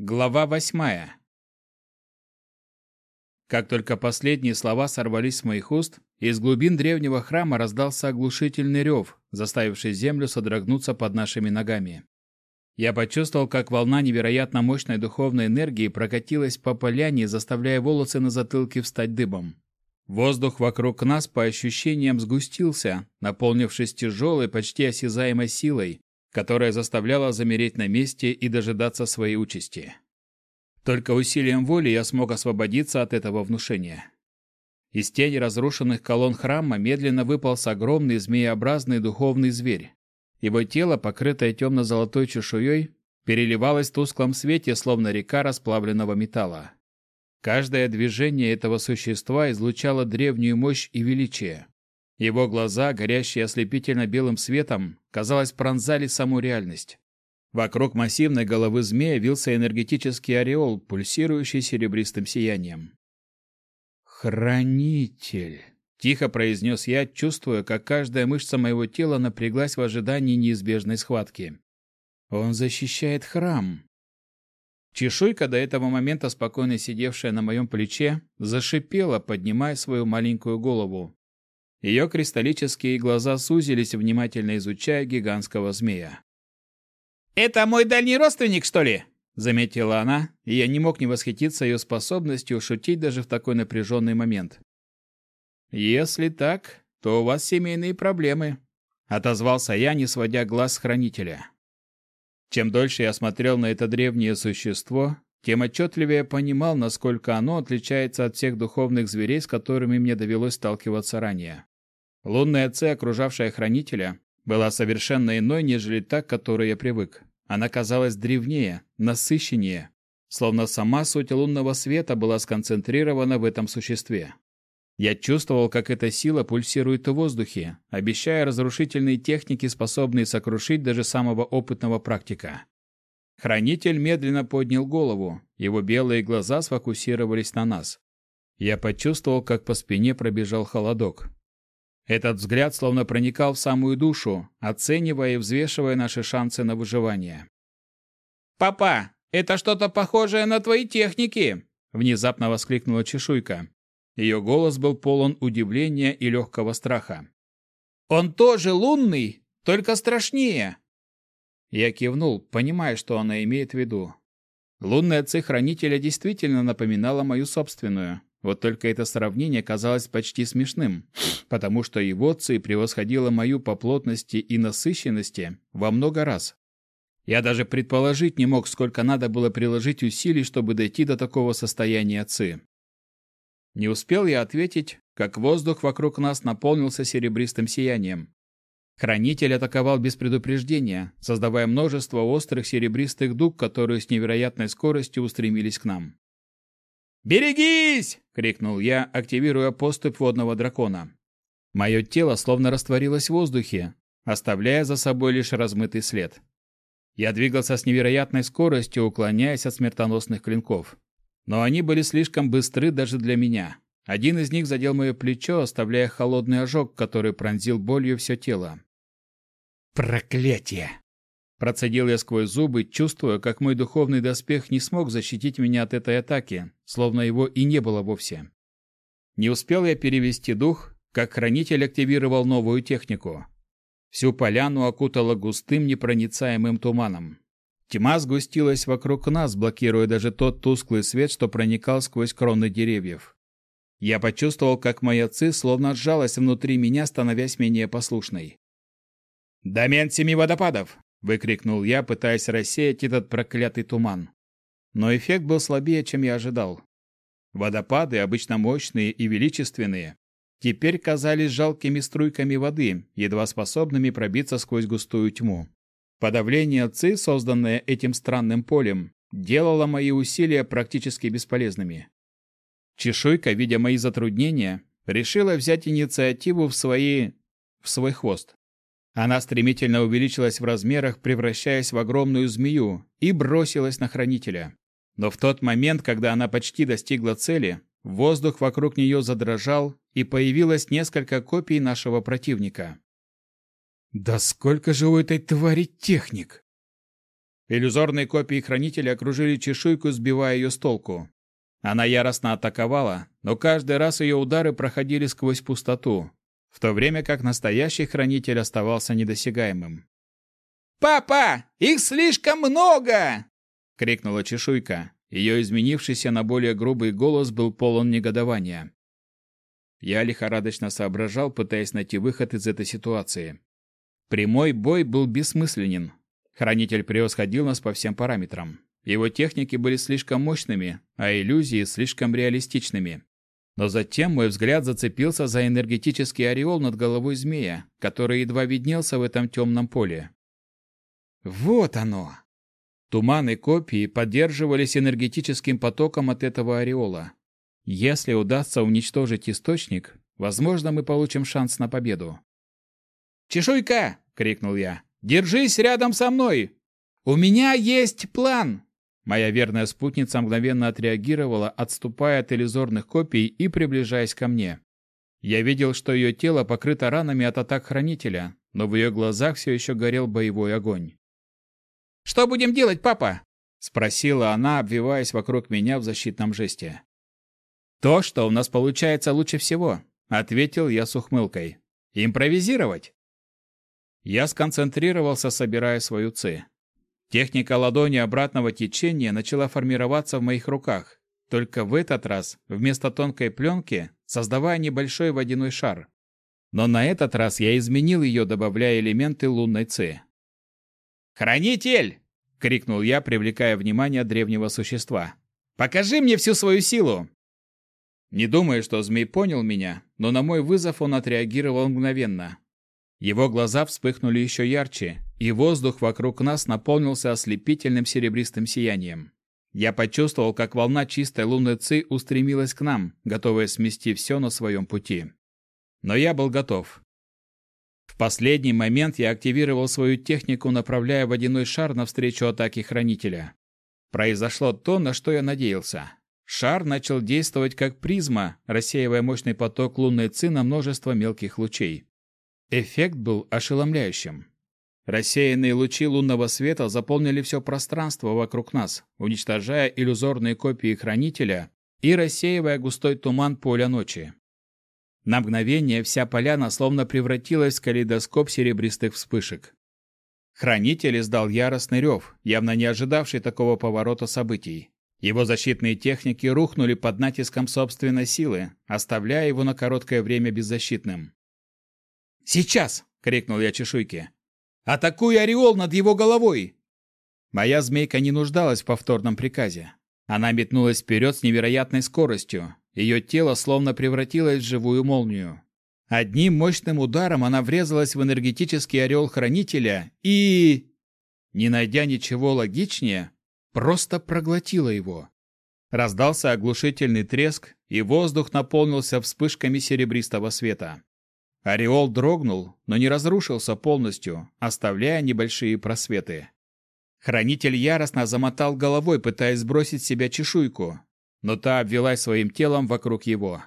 Глава восьмая. Как только последние слова сорвались с моих уст, из глубин древнего храма раздался оглушительный рев, заставивший землю содрогнуться под нашими ногами. Я почувствовал, как волна невероятно мощной духовной энергии прокатилась по поляне, заставляя волосы на затылке встать дыбом. Воздух вокруг нас по ощущениям сгустился, наполнившись тяжелой, почти осязаемой силой, которая заставляла замереть на месте и дожидаться своей участи. Только усилием воли я смог освободиться от этого внушения. Из тени разрушенных колонн храма медленно выполз огромный змееобразный духовный зверь. Его тело, покрытое темно-золотой чешуей, переливалось в тусклом свете, словно река расплавленного металла. Каждое движение этого существа излучало древнюю мощь и величие. Его глаза, горящие ослепительно белым светом, казалось, пронзали саму реальность. Вокруг массивной головы змея вился энергетический ореол, пульсирующий серебристым сиянием. «Хранитель!» — тихо произнес я, чувствуя, как каждая мышца моего тела напряглась в ожидании неизбежной схватки. «Он защищает храм!» Чешуйка, до этого момента спокойно сидевшая на моем плече, зашипела, поднимая свою маленькую голову. Ее кристаллические глаза сузились, внимательно изучая гигантского змея. «Это мой дальний родственник, что ли?» Заметила она, и я не мог не восхититься ее способностью шутить даже в такой напряженный момент. «Если так, то у вас семейные проблемы», — отозвался я, не сводя глаз с хранителя. Чем дольше я смотрел на это древнее существо, тем отчетливее понимал, насколько оно отличается от всех духовных зверей, с которыми мне довелось сталкиваться ранее. Лунная ци, окружавшая хранителя, была совершенно иной, нежели та, к которой я привык. Она казалась древнее, насыщеннее, словно сама суть лунного света была сконцентрирована в этом существе. Я чувствовал, как эта сила пульсирует в воздухе, обещая разрушительные техники, способные сокрушить даже самого опытного практика. Хранитель медленно поднял голову, его белые глаза сфокусировались на нас. Я почувствовал, как по спине пробежал холодок. Этот взгляд словно проникал в самую душу, оценивая и взвешивая наши шансы на выживание. «Папа, это что-то похожее на твои техники!» Внезапно воскликнула чешуйка. Ее голос был полон удивления и легкого страха. «Он тоже лунный, только страшнее!» Я кивнул, понимая, что она имеет в виду. Лунная ци хранителя действительно напоминала мою собственную. Вот только это сравнение казалось почти смешным, потому что его ци превосходила мою по плотности и насыщенности во много раз. Я даже предположить не мог, сколько надо было приложить усилий, чтобы дойти до такого состояния ци. Не успел я ответить, как воздух вокруг нас наполнился серебристым сиянием. Хранитель атаковал без предупреждения, создавая множество острых серебристых дуг, которые с невероятной скоростью устремились к нам. «Берегись!» — крикнул я, активируя поступь водного дракона. Мое тело словно растворилось в воздухе, оставляя за собой лишь размытый след. Я двигался с невероятной скоростью, уклоняясь от смертоносных клинков. Но они были слишком быстры даже для меня. Один из них задел мое плечо, оставляя холодный ожог, который пронзил болью все тело. Проклятие! Процедил я сквозь зубы, чувствуя, как мой духовный доспех не смог защитить меня от этой атаки, словно его и не было вовсе. Не успел я перевести дух, как хранитель активировал новую технику. Всю поляну окутало густым непроницаемым туманом. Тьма сгустилась вокруг нас, блокируя даже тот тусклый свет, что проникал сквозь кроны деревьев. Я почувствовал, как моя ци словно сжалась внутри меня, становясь менее послушной. «Домен семи водопадов!» — выкрикнул я, пытаясь рассеять этот проклятый туман. Но эффект был слабее, чем я ожидал. Водопады, обычно мощные и величественные, теперь казались жалкими струйками воды, едва способными пробиться сквозь густую тьму. Подавление ЦИ, созданное этим странным полем, делало мои усилия практически бесполезными. Чешуйка, видя мои затруднения, решила взять инициативу в свои... в свой хвост. Она стремительно увеличилась в размерах, превращаясь в огромную змею, и бросилась на хранителя. Но в тот момент, когда она почти достигла цели, воздух вокруг нее задрожал, и появилось несколько копий нашего противника. «Да сколько же у этой твари техник!» Иллюзорные копии хранителя окружили чешуйку, сбивая ее с толку. Она яростно атаковала, но каждый раз ее удары проходили сквозь пустоту, в то время как настоящий хранитель оставался недосягаемым. «Папа, их слишком много!» — крикнула чешуйка. Ее изменившийся на более грубый голос был полон негодования. Я лихорадочно соображал, пытаясь найти выход из этой ситуации. Прямой бой был бессмысленен. Хранитель превосходил нас по всем параметрам. Его техники были слишком мощными, а иллюзии слишком реалистичными. Но затем мой взгляд зацепился за энергетический ореол над головой змея, который едва виднелся в этом темном поле. Вот оно! Туманы копии поддерживались энергетическим потоком от этого ореола. Если удастся уничтожить источник, возможно, мы получим шанс на победу. «Чешуйка!» — крикнул я. «Держись рядом со мной! У меня есть план!» Моя верная спутница мгновенно отреагировала, отступая от иллюзорных копий и приближаясь ко мне. Я видел, что ее тело покрыто ранами от атак Хранителя, но в ее глазах все еще горел боевой огонь. «Что будем делать, папа?» — спросила она, обвиваясь вокруг меня в защитном жесте. «То, что у нас получается лучше всего», — ответил я с ухмылкой. «Импровизировать». Я сконцентрировался, собирая свою ци. Техника ладони обратного течения начала формироваться в моих руках, только в этот раз вместо тонкой пленки создавая небольшой водяной шар. Но на этот раз я изменил ее, добавляя элементы лунной ци. «Хранитель!» — крикнул я, привлекая внимание древнего существа. «Покажи мне всю свою силу!» Не думаю, что змей понял меня, но на мой вызов он отреагировал мгновенно. Его глаза вспыхнули еще ярче, и воздух вокруг нас наполнился ослепительным серебристым сиянием. Я почувствовал, как волна чистой лунной ци устремилась к нам, готовая смести все на своем пути. Но я был готов. В последний момент я активировал свою технику, направляя водяной шар навстречу атаке Хранителя. Произошло то, на что я надеялся. Шар начал действовать как призма, рассеивая мощный поток лунной ци на множество мелких лучей. Эффект был ошеломляющим. Рассеянные лучи лунного света заполнили все пространство вокруг нас, уничтожая иллюзорные копии хранителя и рассеивая густой туман поля ночи. На мгновение вся поляна словно превратилась в калейдоскоп серебристых вспышек. Хранитель издал яростный рев, явно не ожидавший такого поворота событий. Его защитные техники рухнули под натиском собственной силы, оставляя его на короткое время беззащитным. «Сейчас!» — крикнул я чешуйке. «Атакуй ореол над его головой!» Моя змейка не нуждалась в повторном приказе. Она метнулась вперед с невероятной скоростью. Ее тело словно превратилось в живую молнию. Одним мощным ударом она врезалась в энергетический орел хранителя и... Не найдя ничего логичнее, просто проглотила его. Раздался оглушительный треск, и воздух наполнился вспышками серебристого света. Ореол дрогнул, но не разрушился полностью, оставляя небольшие просветы. Хранитель яростно замотал головой, пытаясь сбросить с себя чешуйку, но та обвелась своим телом вокруг его.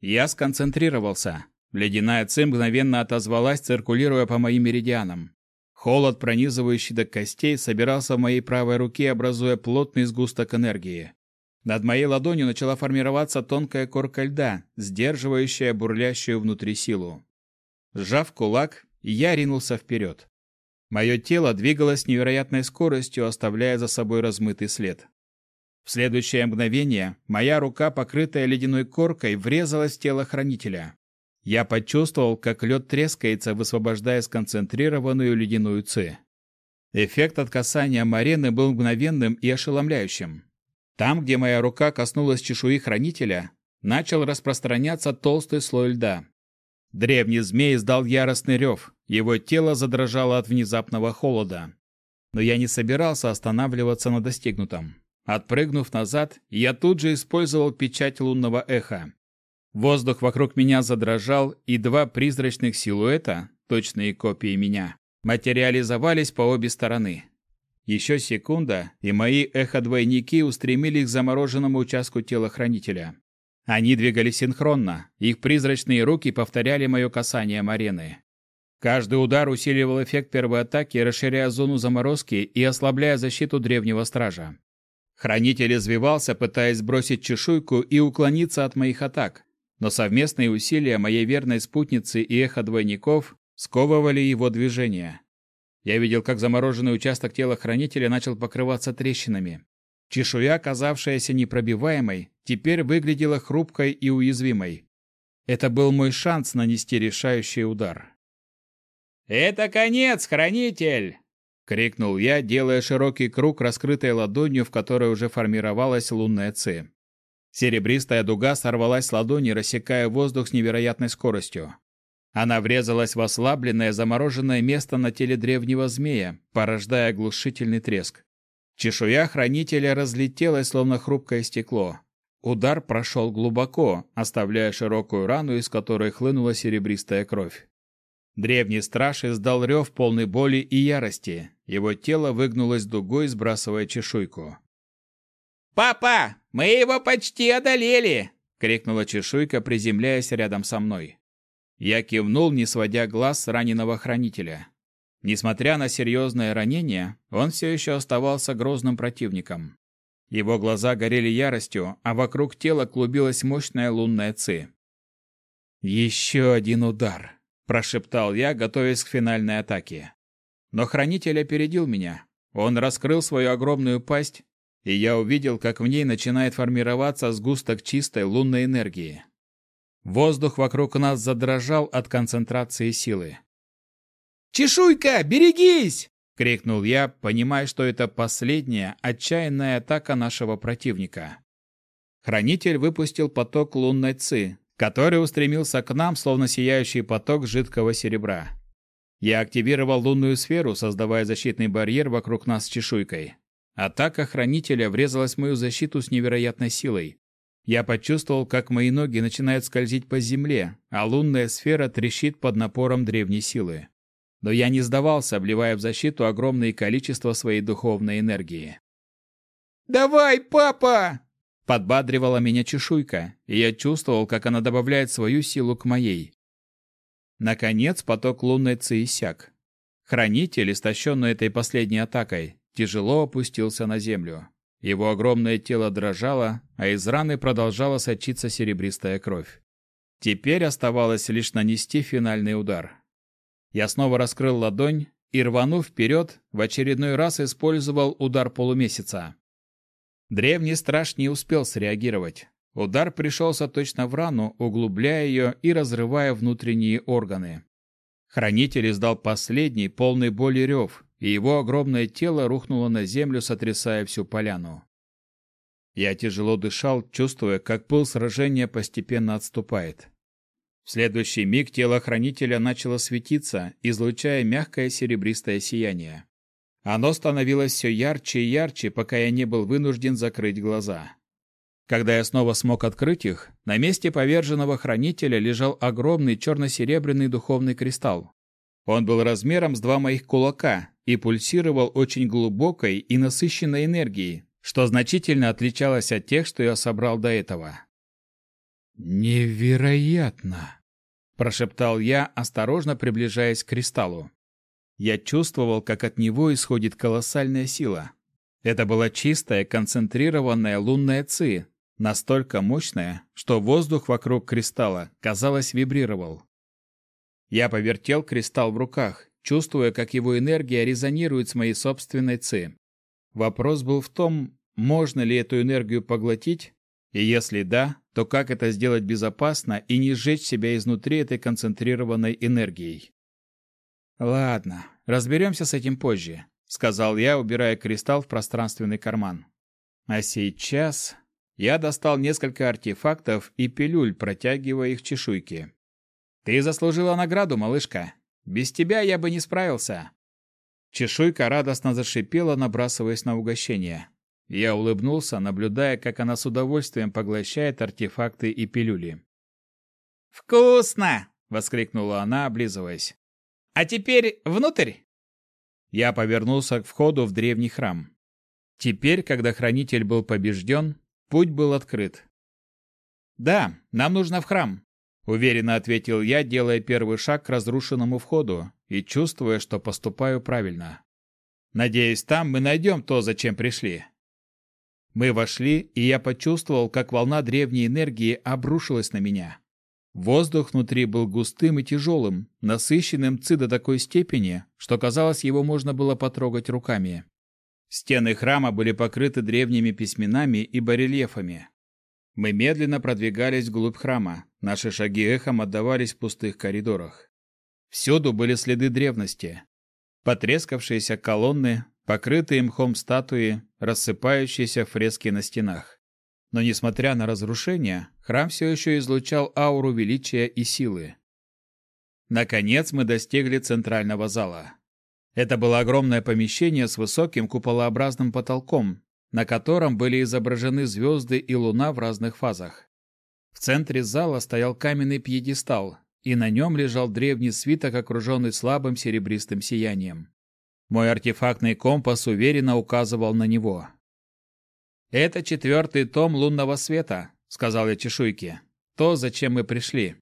Я сконцентрировался. Ледяная ци мгновенно отозвалась, циркулируя по моим меридианам. Холод, пронизывающий до костей, собирался в моей правой руке, образуя плотный сгусток энергии. Над моей ладонью начала формироваться тонкая корка льда, сдерживающая бурлящую внутри силу. Сжав кулак, я ринулся вперед. Мое тело двигалось с невероятной скоростью, оставляя за собой размытый след. В следующее мгновение моя рука, покрытая ледяной коркой, врезалась в тело хранителя. Я почувствовал, как лед трескается, высвобождая сконцентрированную ледяную ци. Эффект от касания Марены был мгновенным и ошеломляющим. Там, где моя рука коснулась чешуи хранителя, начал распространяться толстый слой льда. Древний змей издал яростный рев, его тело задрожало от внезапного холода. Но я не собирался останавливаться на достигнутом. Отпрыгнув назад, я тут же использовал печать лунного эха. Воздух вокруг меня задрожал, и два призрачных силуэта, точные копии меня, материализовались по обе стороны. Еще секунда, и мои эхо-двойники устремились к замороженному участку тела хранителя. Они двигались синхронно, их призрачные руки повторяли мое касание Марены. Каждый удар усиливал эффект первой атаки, расширяя зону заморозки и ослабляя защиту древнего стража. Хранитель извивался, пытаясь сбросить чешуйку и уклониться от моих атак, но совместные усилия моей верной спутницы и эхо двойников сковывали его движения. Я видел, как замороженный участок тела хранителя начал покрываться трещинами. Чешуя, оказавшаяся непробиваемой, теперь выглядела хрупкой и уязвимой. Это был мой шанс нанести решающий удар. «Это конец, хранитель!» — крикнул я, делая широкий круг, раскрытой ладонью, в которой уже формировалась лунная ци. Серебристая дуга сорвалась с ладони, рассекая воздух с невероятной скоростью. Она врезалась в ослабленное, замороженное место на теле древнего змея, порождая оглушительный треск. Чешуя хранителя разлетелась, словно хрупкое стекло. Удар прошел глубоко, оставляя широкую рану, из которой хлынула серебристая кровь. Древний страж издал рев полной боли и ярости. Его тело выгнулось дугой, сбрасывая чешуйку. «Папа, мы его почти одолели!» — крикнула чешуйка, приземляясь рядом со мной. Я кивнул, не сводя глаз с раненого хранителя. Несмотря на серьезное ранение, он все еще оставался грозным противником. Его глаза горели яростью, а вокруг тела клубилась мощная лунная ци. «Еще один удар!» прошептал я, готовясь к финальной атаке. Но хранитель опередил меня. Он раскрыл свою огромную пасть, и я увидел, как в ней начинает формироваться сгусток чистой лунной энергии. Воздух вокруг нас задрожал от концентрации силы. «Чешуйка, берегись!» — крикнул я, понимая, что это последняя отчаянная атака нашего противника. Хранитель выпустил поток лунной ци, который устремился к нам, словно сияющий поток жидкого серебра. Я активировал лунную сферу, создавая защитный барьер вокруг нас с чешуйкой. Атака хранителя врезалась в мою защиту с невероятной силой. Я почувствовал, как мои ноги начинают скользить по земле, а лунная сфера трещит под напором древней силы. Но я не сдавался, обливая в защиту огромное количество своей духовной энергии. «Давай, папа!» Подбадривала меня чешуйка, и я чувствовал, как она добавляет свою силу к моей. Наконец поток лунной ци иссяк. Хранитель, истощенный этой последней атакой, тяжело опустился на землю. Его огромное тело дрожало, а из раны продолжала сочиться серебристая кровь. Теперь оставалось лишь нанести финальный удар. Я снова раскрыл ладонь и, рванув вперед, в очередной раз использовал удар полумесяца. Древний страж не успел среагировать. Удар пришелся точно в рану, углубляя ее и разрывая внутренние органы. Хранитель издал последний, полный боли рев, и его огромное тело рухнуло на землю, сотрясая всю поляну. Я тяжело дышал, чувствуя, как пыл сражения постепенно отступает. В следующий миг тело хранителя начало светиться, излучая мягкое серебристое сияние. Оно становилось все ярче и ярче, пока я не был вынужден закрыть глаза. Когда я снова смог открыть их, на месте поверженного хранителя лежал огромный черно-серебряный духовный кристалл. Он был размером с два моих кулака и пульсировал очень глубокой и насыщенной энергией, что значительно отличалось от тех, что я собрал до этого. «Невероятно!» – прошептал я, осторожно приближаясь к кристаллу. Я чувствовал, как от него исходит колоссальная сила. Это была чистая, концентрированная лунная ци, настолько мощная, что воздух вокруг кристалла, казалось, вибрировал. Я повертел кристалл в руках, чувствуя, как его энергия резонирует с моей собственной ци. Вопрос был в том, можно ли эту энергию поглотить, и если да, то как это сделать безопасно и не сжечь себя изнутри этой концентрированной энергией. «Ладно, разберемся с этим позже», — сказал я, убирая кристалл в пространственный карман. А сейчас я достал несколько артефактов и пилюль, протягивая их чешуйки. «Ты заслужила награду, малышка. Без тебя я бы не справился». Чешуйка радостно зашипела, набрасываясь на угощение. Я улыбнулся, наблюдая, как она с удовольствием поглощает артефакты и пилюли. «Вкусно!» — воскликнула она, облизываясь. А теперь внутрь!» Я повернулся к входу в древний храм. Теперь, когда хранитель был побежден, путь был открыт. «Да, нам нужно в храм. Уверенно ответил я, делая первый шаг к разрушенному входу и чувствуя, что поступаю правильно. Надеюсь, там мы найдем то, зачем пришли. Мы вошли, и я почувствовал, как волна древней энергии обрушилась на меня. Воздух внутри был густым и тяжелым, насыщенным ци до такой степени, что казалось, его можно было потрогать руками. Стены храма были покрыты древними письменами и барельефами. Мы медленно продвигались вглубь храма. Наши шаги эхом отдавались в пустых коридорах. Всюду были следы древности. Потрескавшиеся колонны, покрытые мхом статуи, рассыпающиеся фрески на стенах. Но несмотря на разрушения, храм все еще излучал ауру величия и силы. Наконец мы достигли центрального зала. Это было огромное помещение с высоким куполообразным потолком, на котором были изображены звезды и луна в разных фазах. В центре зала стоял каменный пьедестал, и на нем лежал древний свиток, окруженный слабым серебристым сиянием. Мой артефактный компас уверенно указывал на него. «Это четвертый том лунного света», — сказал я чешуйке. «То, зачем мы пришли».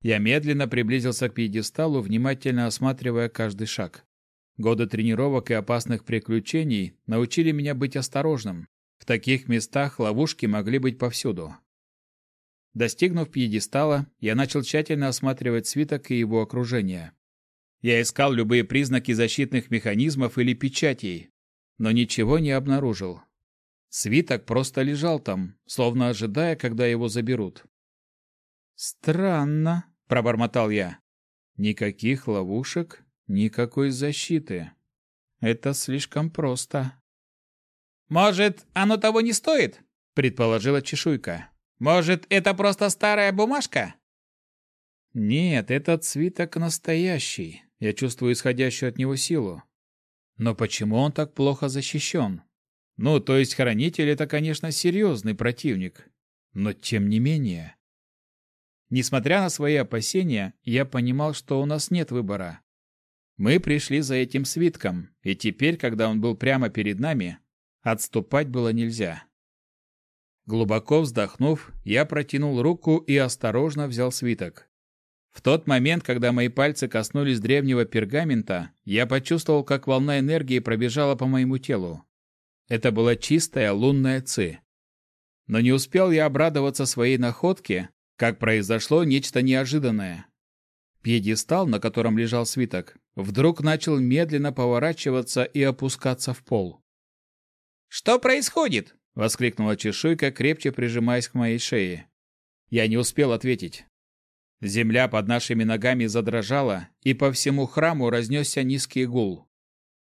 Я медленно приблизился к пьедесталу, внимательно осматривая каждый шаг. Годы тренировок и опасных приключений научили меня быть осторожным. В таких местах ловушки могли быть повсюду. Достигнув пьедестала, я начал тщательно осматривать свиток и его окружение. Я искал любые признаки защитных механизмов или печатей, но ничего не обнаружил. Свиток просто лежал там, словно ожидая, когда его заберут. «Странно», — пробормотал я. «Никаких ловушек, никакой защиты. Это слишком просто». «Может, оно того не стоит?» — предположила чешуйка. «Может, это просто старая бумажка?» «Нет, этот свиток настоящий. Я чувствую исходящую от него силу. Но почему он так плохо защищен? Ну, то есть хранитель — это, конечно, серьезный противник. Но тем не менее... Несмотря на свои опасения, я понимал, что у нас нет выбора. Мы пришли за этим свитком, и теперь, когда он был прямо перед нами, отступать было нельзя. Глубоко вздохнув, я протянул руку и осторожно взял свиток. В тот момент, когда мои пальцы коснулись древнего пергамента, я почувствовал, как волна энергии пробежала по моему телу. Это была чистая лунная ци. Но не успел я обрадоваться своей находке, как произошло нечто неожиданное. Пьедестал, на котором лежал свиток, вдруг начал медленно поворачиваться и опускаться в пол. «Что происходит?» — воскликнула чешуйка, крепче прижимаясь к моей шее. Я не успел ответить. Земля под нашими ногами задрожала, и по всему храму разнесся низкий гул.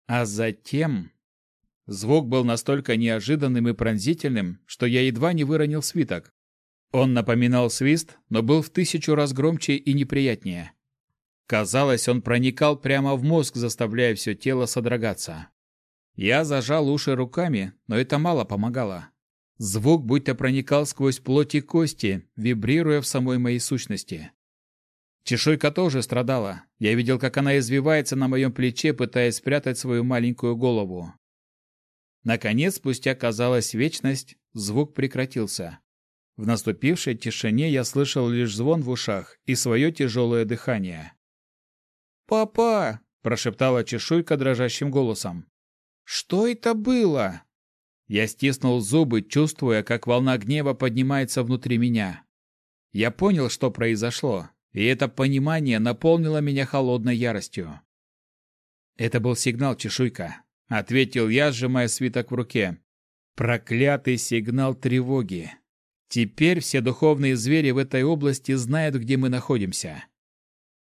А затем... Звук был настолько неожиданным и пронзительным, что я едва не выронил свиток. Он напоминал свист, но был в тысячу раз громче и неприятнее. Казалось, он проникал прямо в мозг, заставляя все тело содрогаться. Я зажал уши руками, но это мало помогало. Звук будто проникал сквозь плоть и кости, вибрируя в самой моей сущности. Чешуйка тоже страдала. Я видел, как она извивается на моем плече, пытаясь спрятать свою маленькую голову. Наконец, спустя, казалось, вечность, звук прекратился. В наступившей тишине я слышал лишь звон в ушах и свое тяжелое дыхание. «Папа!» – прошептала чешуйка дрожащим голосом. «Что это было?» Я стиснул зубы, чувствуя, как волна гнева поднимается внутри меня. Я понял, что произошло, и это понимание наполнило меня холодной яростью. «Это был сигнал, чешуйка», — ответил я, сжимая свиток в руке. «Проклятый сигнал тревоги. Теперь все духовные звери в этой области знают, где мы находимся».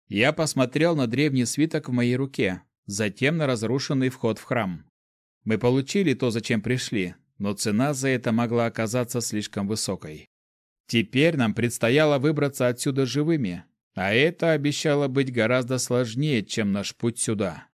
Я посмотрел на древний свиток в моей руке, затем на разрушенный вход в храм. Мы получили то, зачем пришли, но цена за это могла оказаться слишком высокой. Теперь нам предстояло выбраться отсюда живыми, а это обещало быть гораздо сложнее, чем наш путь сюда.